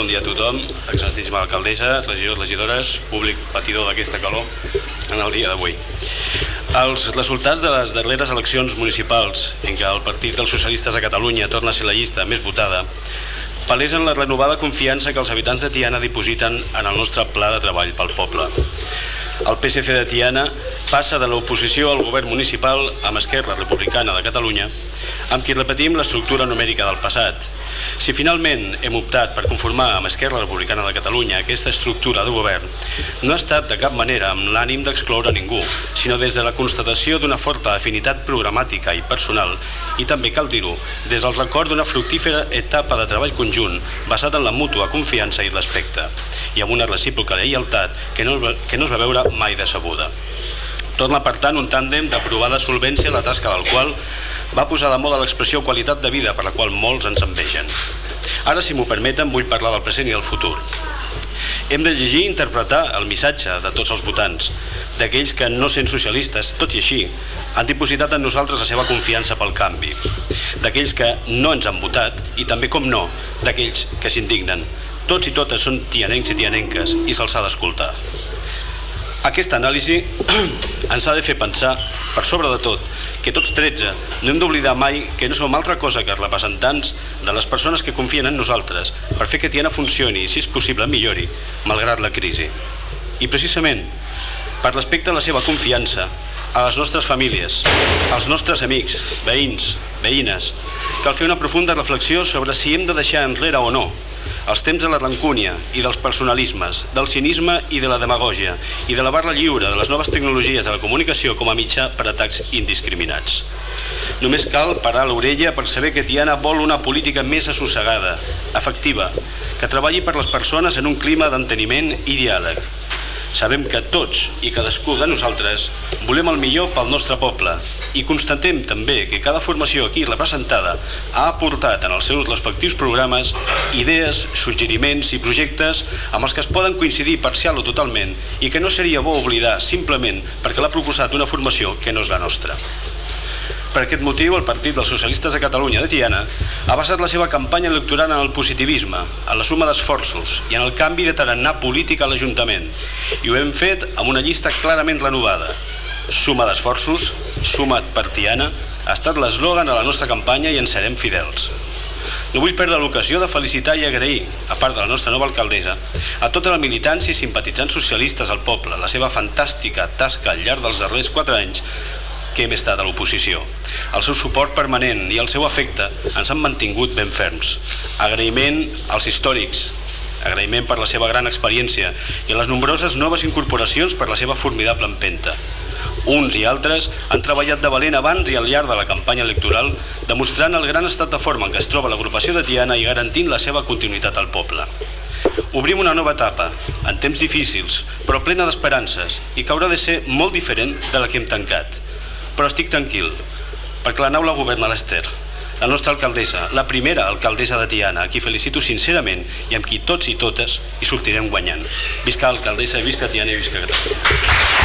bon dia a tothom, excelentíssima alcaldessa, regidors, regidores, públic patidor d'aquesta calor en el dia d'avui. Els resultats de les darreres eleccions municipals, en què el Partit dels Socialistes a Catalunya torna a ser la llista més votada, palesen la renovada confiança que els habitants de Tiana dipositen en el nostre pla de treball pel poble. El PSC de Tiana passa de l'oposició al govern municipal amb Esquerra Republicana de Catalunya, amb qui repetim l'estructura numèrica del passat. Si finalment hem optat per conformar amb Esquerra Republicana de Catalunya aquesta estructura de govern, no ha estat de cap manera amb l'ànim d'excloure ningú, sinó des de la constatació d'una forta afinitat programàtica i personal i també cal dir-ho, des del record d'una fructífera etapa de treball conjunt basat en la mútua confiança i respecte i amb una recíproca lleialtat que no, que no es va veure mai decebuda. Torna, per tant, un tàndem d'aprovada solvència la tasca del qual va posar de moda l'expressió qualitat de vida per la qual molts ens envegen. Ara, si m'ho permeten, vull parlar del present i del futur. Hem de llegir i interpretar el missatge de tots els votants, d'aquells que, no sent socialistes, tot i així, han dipositat en nosaltres la seva confiança pel canvi, d'aquells que no ens han votat i també, com no, d'aquells que s'indignen. Tots i totes són tianencs i tianenques i se'ls ha d'escoltar. Aquesta anàlisi ens ha de fer pensar, per sobre de tot, que tots 13 no hem d'oblidar mai que no som altra cosa que representants de les persones que confien en nosaltres per fer que Tiana funcioni i, si és possible, millori, malgrat la crisi. I precisament, per respecte a la seva confiança, a les nostres famílies, als nostres amics, veïns, veïnes, cal fer una profunda reflexió sobre si hem de deixar enrere o no els temps de la rancúnia i dels personalismes, del cinisme i de la demagògia i de la barra lliure de les noves tecnologies de la comunicació com a mitjà per atacs indiscriminats. Només cal parar l'orella per saber que Tiana vol una política més assossegada, efectiva, que treballi per les persones en un clima d'enteniment i diàleg, Sabem que tots i cadascú de nosaltres volem el millor pel nostre poble i constatem també que cada formació aquí representada ha aportat en els seus respectius programes idees, suggeriments i projectes amb els que es poden coincidir parcial o totalment i que no seria bo oblidar simplement perquè l'ha proposat una formació que no és la nostra. Per aquest motiu, el Partit dels Socialistes de Catalunya de Tiana ha basat la seva campanya electoral en el positivisme, en la suma d'esforços i en el canvi de tarannà polític a l'Ajuntament. I ho hem fet amb una llista clarament renovada. Suma d'esforços, sumat per Tiana, ha estat l'eslògan a la nostra campanya i en serem fidels. No vull perdre l'ocasió de felicitar i agrair, a part de la nostra nova alcaldessa, a tota la militància i simpatitzants socialistes al poble, la seva fantàstica tasca al llarg dels darrers quatre anys que hem estat a l'oposició. El seu suport permanent i el seu afecte ens han mantingut ben ferms. Agraïment als històrics, agraïment per la seva gran experiència i a les nombroses noves incorporacions per la seva formidable empenta. Uns i altres han treballat de valent abans i al llarg de la campanya electoral, demostrant el gran estat de forma en què es troba l'agrupació de Tiana i garantint la seva continuïtat al poble. Obrim una nova etapa, en temps difícils, però plena d'esperances, i que haurà de ser molt diferent de la que hem tancat però estic tranquil, perquè la nau la governa l'Ester, la nostra alcaldessa, la primera alcaldessa de Tiana, a qui felicito sincerament i amb qui tots i totes hi sortirem guanyant. Visca alcaldessa, visca Tiana i visca Catalunya.